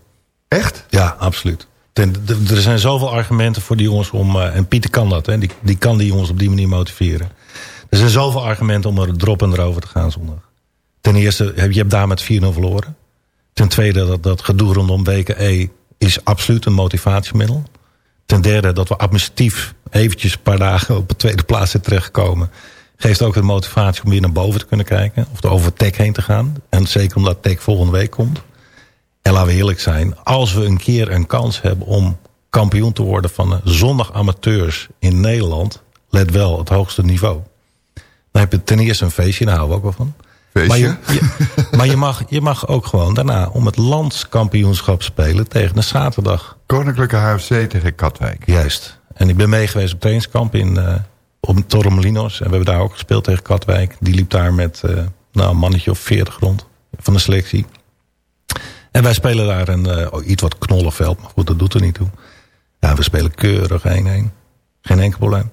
Echt? Ja, absoluut. Ten- er zijn zoveel argumenten voor die jongens om... eh, en Pieter kan dat, hè, die, kan die jongens op die manier motiveren. Er zijn zoveel argumenten om er drop en erover te gaan zondag. Ten eerste, heb- je hebt daar met 4-0 verloren. Ten tweede, dat, dat gedoe rondom WKE is absoluut een motivatiemiddel. Ten derde, dat we administratief eventjes een paar dagen op de tweede plaats zijn terechtgekomen. Geeft ook een motivatie om weer naar boven te kunnen kijken. Of er over Tech heen te gaan. En zeker omdat Tech volgende week komt. En laten we eerlijk zijn, als we een keer een kans hebben om kampioen te worden van de zondag amateurs in Nederland, let wel, het hoogste niveau. Dan heb je ten eerste een feestje, daar houden we ook wel van. Feestje? Maar, je, je- maar je, mag, je mag ook gewoon daarna om het landskampioenschap spelen tegen een zaterdag. Koninklijke HFC tegen Katwijk. Juist. En ik ben mee geweest op trainingskamp in, op Torremolinos. En we hebben daar ook gespeeld tegen Katwijk. Die liep daar met eh, nou, een mannetje of 40 rond van de selectie. En wij spelen daar een eh, oh, iets wat knollenveld. Maar goed, dat doet er niet toe. Ja, we spelen keurig 1-1. Geen enkel probleem.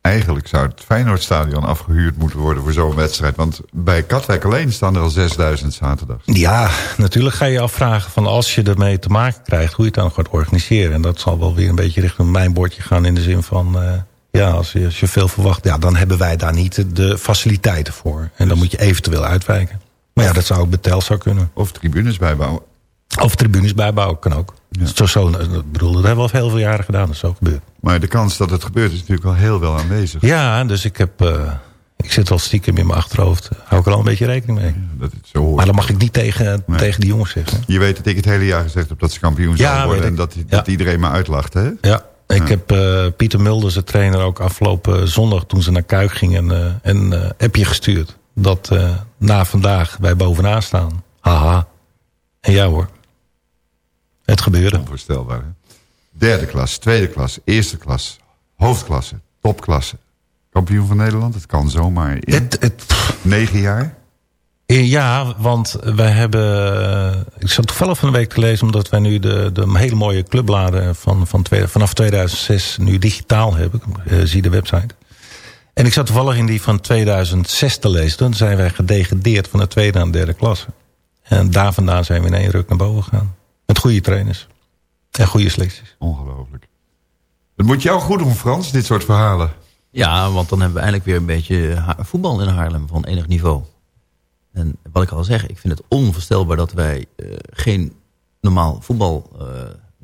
Eigenlijk zou het Feyenoordstadion afgehuurd moeten worden voor zo'n wedstrijd. Want bij Katwijk alleen staan er al 6000 zaterdag. Ja, natuurlijk ga je je afvragen van als je ermee te maken krijgt... hoe je het dan gaat organiseren. En dat zal wel weer een beetje richting mijn bordje gaan... in de zin van, eh, ja, als je, als je veel verwacht... ja, dan hebben wij daar niet de faciliteiten voor. En dan moet je eventueel uitwijken. Maar ja, dat zou ook betel zou kunnen. Of tribunes bijbouwen. Of tribunes bijbouwen, kan ook. Zo, zo, ik bedoel, dat hebben we al heel veel jaren gedaan. Dat is zo gebeurd. Maar de kans dat het gebeurt is natuurlijk wel heel wel aanwezig. Ja, dus ik heb... eh, ik zit al stiekem in mijn achterhoofd. Hou ik er al een beetje rekening mee. Dat het zo hoort. Maar dat mag ik niet tegen, tegen die jongens zeggen. Je weet dat ik het hele jaar gezegd heb dat ze kampioen Ja, zouden worden. En dat, Ja. iedereen maar uitlacht, hè? Ja, ik heb eh, Pieter Mulders, de trainer, ook afgelopen zondag... toen ze naar Kuik gingen, eh, een eh, appje gestuurd. Dat eh, na vandaag wij bovenaan staan. Haha. En ja hoor. Het gebeurde. Onvoorstelbaar, hè? Derde klas, tweede klas, eerste klas, hoofdklasse, topklasse. Kampioen van Nederland, het kan zomaar in Het, het, negen jaar. Eh, Ja, want wij hebben... eh, Ik zat toevallig van de week te lezen... omdat wij nu de, de hele mooie clubbladen van, van twee- vanaf 2006 nu digitaal hebben. Eh, zie de website. En ik zat toevallig in die van 2006 te lezen. Toen zijn wij gedegradeerd van de tweede naar de derde klasse. En daar vandaan zijn we in één ruk naar boven gegaan. Met goede trainers. En goede selecties. Ongelooflijk. Het moet jou goed doen, Frans, dit soort verhalen. Ja, want dan hebben we eindelijk weer een beetje ha- voetbal in Haarlem van enig niveau. En wat ik al zeg, ik vind het onvoorstelbaar dat wij eh, geen normaal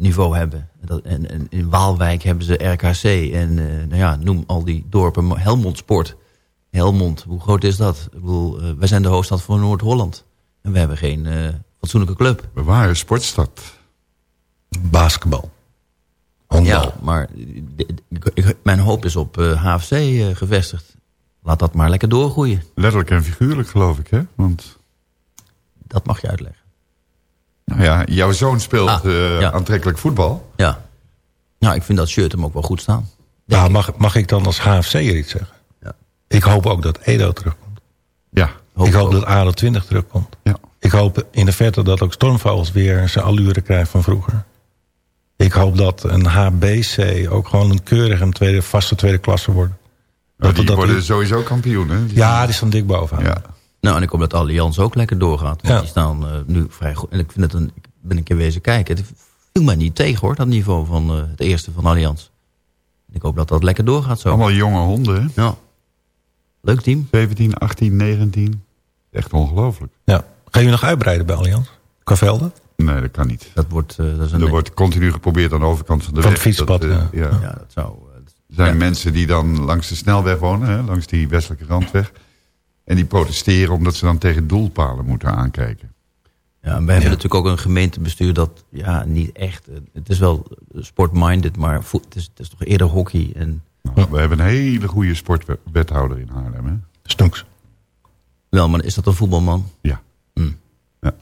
voetbalniveau hebben. Dat, en, en in Waalwijk hebben ze RKC en eh, nou ja, noem al die dorpen. Helmond Sport. Helmond, hoe groot is dat? Ik bedoel, eh, wij zijn de hoofdstad van Noord-Holland. En we hebben geen eh, fatsoenlijke club. We waren sportstad. Basketbal. Ja, maar mijn hoop is op HFC gevestigd. Laat dat maar lekker doorgroeien. Letterlijk en figuurlijk geloof ik, hè? Want, Dat mag je uitleggen. Nou ja, jouw zoon speelt Ah, eh, ja. aantrekkelijk voetbal. Ja. Nou, ik vind dat shirt hem ook wel goed staan. Nou, mag, mag ik dan als HFC er iets zeggen? Ja. Ik hoop ook dat Edo terugkomt. Ja. ik hoop dat ADO 20 terugkomt. Ja. Ik hoop in de verte dat ook Stormvogels weer zijn allure krijgt van vroeger. Ik hoop dat een HBC ook gewoon een keurige een tweede, vaste tweede klasse wordt. Nou, die dat- worden sowieso kampioen, hè? Die- Ja, die staan dik bovenaan. Ja. Nou, en ik hoop dat Allianz ook lekker doorgaat. Want Ja. die staan eh, nu vrij goed. En ik vind het een, ik ben een keer wezen kijken. Het viel mij niet tegen hoor, dat niveau van eh, het eerste van Allianz. Ik hoop dat dat lekker doorgaat zo. Allemaal jonge honden, hè? Ja. Leuk team. 17, 18, 19. Echt ongelooflijk. Ja. Gaan jullie nog uitbreiden bij Allianz? Qua velden? Nee, dat kan niet. Dat wordt, eh, dat is een Er wordt continu geprobeerd aan de overkant van de Van weg. het fietspad, Dat, ja. ja. Ja, dat zou... Er zijn Ja. mensen die dan langs de snelweg wonen, hè, langs die westelijke randweg. En die protesteren omdat ze dan tegen doelpalen moeten aankijken. Ja, en we hebben natuurlijk ook een gemeentebestuur dat, ja, niet echt... eh, Het is wel sportminded, maar het is, het is toch eerder hockey. En, Nou, We hebben een hele goede sportwethouder in Haarlem. Hè? Snoeks. wel, maar is dat een voetbalman? Ja. Hm. ja.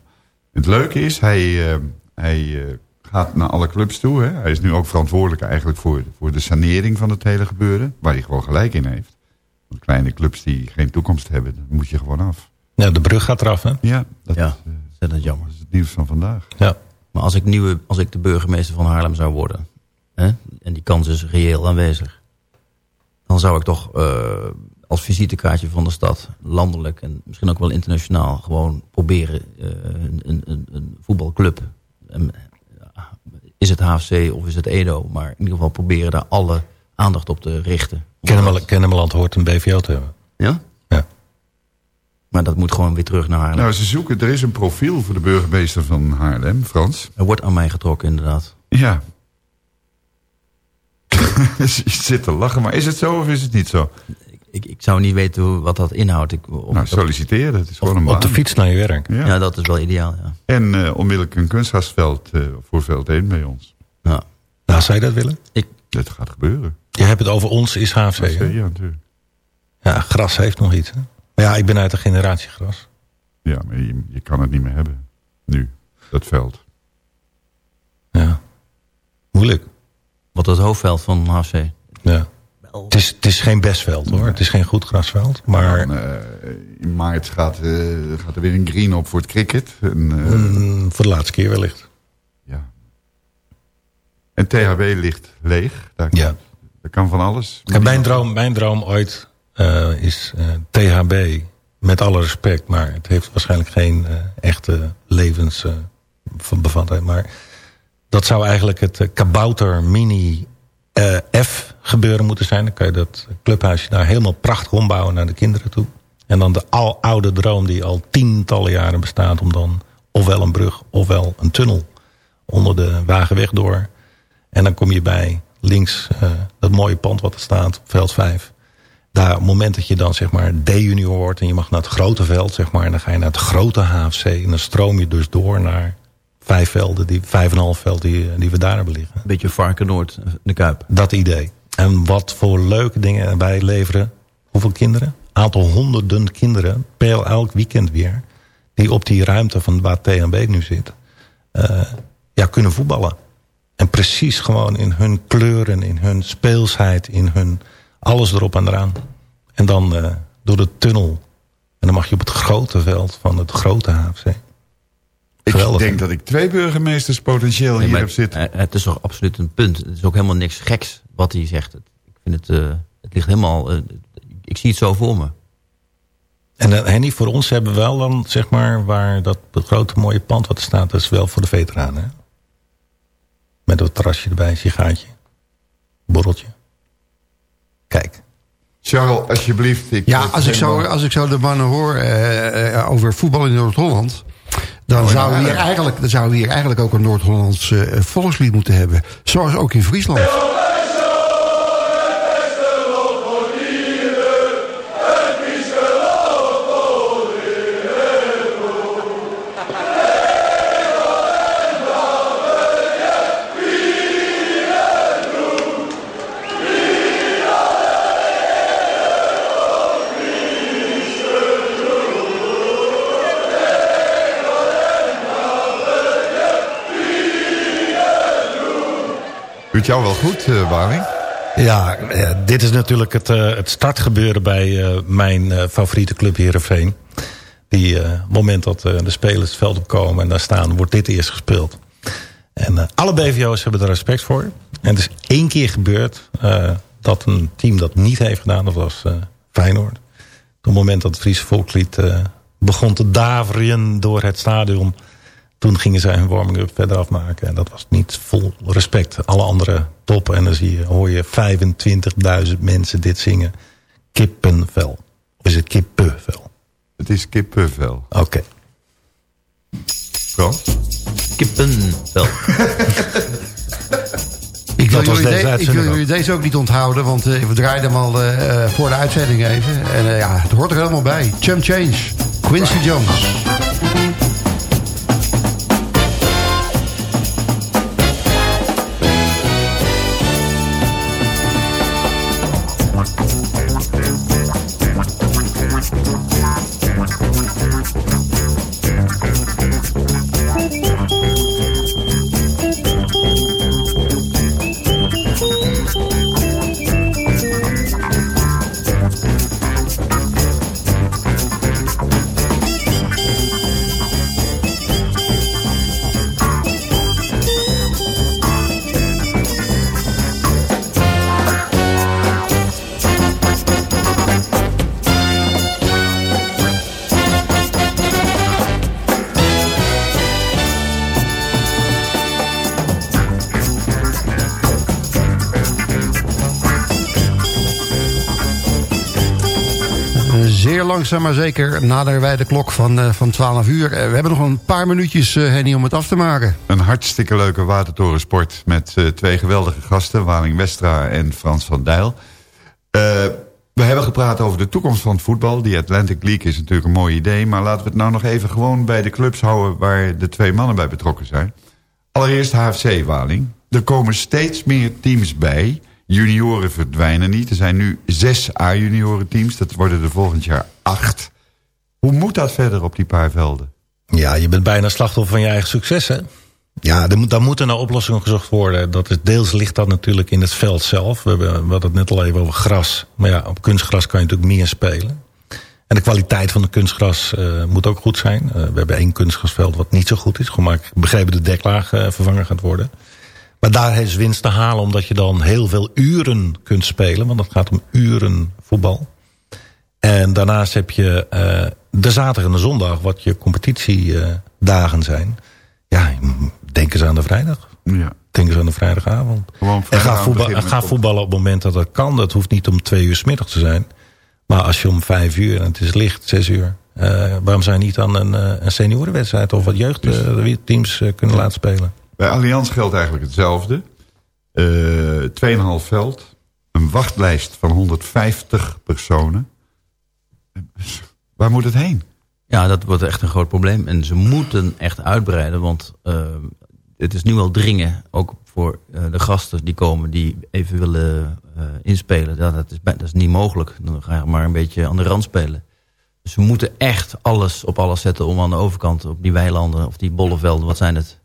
Het leuke is, hij, eh, hij eh, gaat naar alle clubs toe. Hè? Hij is nu ook verantwoordelijk eigenlijk voor, voor de sanering van het hele gebeuren. Waar hij gewoon gelijk in heeft. Kleine clubs die geen toekomst hebben, dan moet je gewoon af. Ja, de brug gaat eraf, hè? Ja, dat, Ja, is, eh, ontzettend jammer. dat is het nieuws van vandaag. Ja. Maar als ik, nieuwe, als ik de burgemeester van Haarlem zou worden... Hè, en die kans is reëel aanwezig... dan zou ik toch eh, als visitekaartje van de stad... landelijk en misschien ook wel internationaal... gewoon proberen eh, een, een, een, voetbalclub... ja, is het HFC of is het Edo... maar in ieder geval proberen daar alle aandacht op te richten. Kennemerland, Kennemerland hoort een BVO te hebben. Ja? Ja. Maar dat moet gewoon weer terug naar Haarlem. Nou, ze zoeken, er is een profiel voor de burgemeester van Haarlem, Frans. er wordt aan mij getrokken inderdaad. Ja. [LAUGHS] je zit te lachen, maar is het zo of is het niet zo? Ik, ik zou niet weten hoe, wat dat inhoudt. Ik, of Nou, dat- solliciteren, het is gewoon een baan. Op de fiets naar je werk. Ja. ja, dat is wel ideaal, ja. En eh, onmiddellijk een kunstgrasveld eh, voor veld 1 bij ons. ja. Nou, zou je dat willen? Dat gaat gebeuren. Je hebt het over ons is HFC. Ja, natuurlijk. Ja, gras heeft nog iets. Hè? Maar ja, ik ben uit de generatie gras. Ja, maar je, je kan het niet meer hebben. Nu, dat veld. Ja. Moeilijk. Wat het hoofdveld van HFC. Ja. Het is, het is geen best veld hoor. Het is geen goed grasveld. Maar Dan, eh, in maart gaat, eh, gaat er weer een green op voor het cricket. En, eh, mm, voor de laatste keer wellicht. En THW ligt leeg. Daar, Ja. daar kan van alles. Kijk, mijn, droom, mijn droom ooit eh, is eh, THB. Met alle respect. Maar het heeft waarschijnlijk geen eh, echte levens van bevatten. Maar dat zou eigenlijk het kabouter mini F gebeuren moeten zijn. Dan kan je dat clubhuisje daar helemaal prachtig ombouwen naar de kinderen toe. En dan de al oude droom die al tientallen jaren bestaat... om dan ofwel een brug ofwel een tunnel onder de Wagenweg door. En dan kom je bij links eh, dat mooie pand wat er staat, op veld 5. Daar, op het moment dat je dan zeg maar D-junior wordt... en je mag naar het grote veld, zeg maar... en dan ga je naar het grote HFC... en dan stroom je dus door naar vijf velden, die, vijf en een half veld die, die we daar hebben liggen. Een beetje Varkenoord, de Kuip. Dat idee. En wat voor leuke dingen wij leveren. Hoeveel kinderen? Aantal honderden kinderen per elk weekend weer. Die op die ruimte van waar TNB nu zit. eh, ja, kunnen voetballen. En precies gewoon in hun kleuren, in hun speelsheid, in hun alles erop en eraan. En dan eh, door de tunnel. En dan mag je op het grote veld van het grote HFC. Ik Geweldig, denk dat ik twee burgemeesters potentieel Nee, hier heb zitten. Het is toch absoluut een punt. Het is ook helemaal niks geks wat hij zegt. Het- Ik vind het, eh, het ligt helemaal... eh, ik zie het zo voor me. En uh, Henny, voor ons hebben we wel dan, zeg maar, waar dat grote mooie pand wat er staat, dat is wel voor de veteranen. Met dat terrasje erbij, sigaartje, borreltje. Kijk. Charles, alsjeblieft. Ik Ja, als ik, zo, als ik zo de mannen hoor eh, eh, over voetbal in Noord-Holland... Dan, Oh, zouden we nou, hier eigenlijk, dan zouden we hier eigenlijk ook een Noord-Hollands eh, volkslied moeten hebben. Zoals ook in Friesland. Doet jou wel goed, eh Waring? Ja, eh, dit is natuurlijk het, eh, het startgebeuren bij mijn favoriete club Heerenveen. Die, moment dat de spelers het veld opkomen en daar staan, wordt dit eerst gespeeld. En alle BVO's hebben er respect voor. En het is één keer gebeurd dat een team dat niet heeft gedaan, dat was Feyenoord. Op het moment dat het Friese volkslied begon te daveren door het stadion... toen gingen zij hun warming-up verder afmaken. En dat was niet vol respect. Alle andere toppen. En dan zie je, hoor je 25.000 mensen dit zingen. Kippenvel. Of is het kippenvel? Het is kippenvel. Oké. Frans? Kippenvel. [LAUGHS] Ik wil, Dat was jullie, deze de- ik wil jullie deze ook niet onthouden, want eh, we draaiden hem al eh, eh, voor de uitzending even. En eh, ja, het hoort er helemaal bij. Chum Change, Quincy Jones. Zeer langzaam maar zeker naderen wij de klok van, eh, van 12 uur. Eh, we hebben nog een paar minuutjes, eh, Henny, om het af te maken. Een hartstikke leuke watertorensport met twee geweldige gasten. Waling Westra en Frans van Dijl. We hebben gepraat over de toekomst van het voetbal. Die Atlantic League is natuurlijk een mooi idee. Maar laten we het nou nog even gewoon bij de clubs houden... waar de twee mannen bij betrokken zijn. Allereerst HFC Waling. Er komen steeds meer teams bij. Junioren verdwijnen niet. Er zijn nu zes A-junioren teams. Dat worden er volgend jaar acht. Hoe moet dat verder op die paar velden? Ja, je bent bijna slachtoffer van je eigen succes, hè? Ja, daar moeten naar oplossingen gezocht worden. Dat is, deels ligt dat natuurlijk in het veld zelf. We hadden het net al even over gras. Maar ja, op kunstgras kan je natuurlijk meer spelen. En de kwaliteit van de kunstgras eh, moet ook goed zijn. Eh, we hebben één kunstgrasveld wat niet zo goed is. Gewoon maar ik begrepen de deklaag eh, vervangen gaat worden. Maar daar is winst te halen omdat je dan heel veel uren kunt spelen. Want het gaat om uren voetbal. En daarnaast heb je eh, de zaterdag en de zondag, wat je competitiedagen zijn. Ja, denk eens aan de vrijdag. Ja. Denk eens aan de vrijdagavond. En ga, voetbal, ga voetballen op het moment dat dat kan. Dat hoeft niet om twee uur 's middag te zijn. Maar als je om vijf uur en het is licht, zes uur. eh, waarom zou je niet dan een, eh, een seniorenwedstrijd of wat jeugdteams eh, kunnen laten spelen? Bij Allianz geldt eigenlijk hetzelfde. Eh 2,5 veld. Een wachtlijst van 150 personen. Waar moet het heen? Ja, dat wordt echt een groot probleem. En ze moeten echt uitbreiden, want uh, het is nu al dringen. Ook voor uh, de gasten die komen, die even willen uh, inspelen. Dat, is, dat is niet mogelijk. Dan ga je maar een beetje aan de rand spelen. Dus we moeten echt alles op alles zetten om aan de overkant, op die weilanden of die bollevelden, wat zijn het,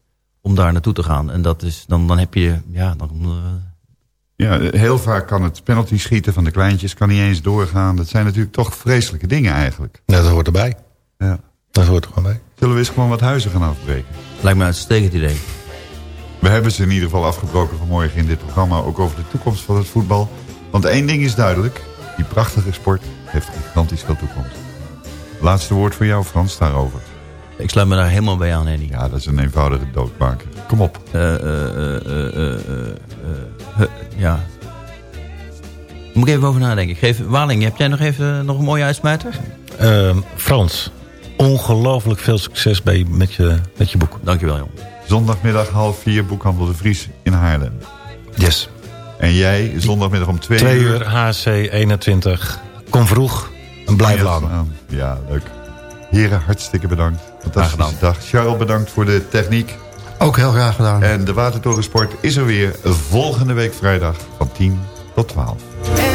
om daar naartoe te gaan. En dat is, dan, dan heb je, ja, dan... uh, Ja, heel vaak kan het penalty schieten van de kleintjes kan niet eens doorgaan. Dat zijn natuurlijk toch vreselijke dingen eigenlijk. Ja, dat hoort erbij. Ja. Dat hoort er gewoon bij. Zullen we eens gewoon wat huizen gaan afbreken? Lijkt me een uitstekend idee. We hebben ze in ieder geval afgebroken vanmorgen in dit programma. Ook over de toekomst van het voetbal. Want één ding is duidelijk. Die prachtige sport heeft gigantisch veel toekomst. Laatste woord voor jou Frans daarover. Ik sluit me daar helemaal bij aan, Henny. Ja, dat is een eenvoudige doodmaker. Kom op. Uh, uh, uh, ja. Moet ik even over nadenken. Geef, Waling, heb jij nog even nog een mooie uitsmijter? Ehm, Frans, ongelooflijk veel succes bij, met, je, met je boek. Dankjewel, jong. Zondagmiddag half vier, boekhandel De Vries in Haarlem. Yes. En jij, zondagmiddag om twee, Twee uur, HC 21. Kom vroeg en blijf lang. Ja, leuk. Heren, hartstikke bedankt. Fantastische dag. Charles, bedankt voor de techniek. Ook heel graag gedaan. En de Watertorensport is er weer volgende week vrijdag van 10 tot 12.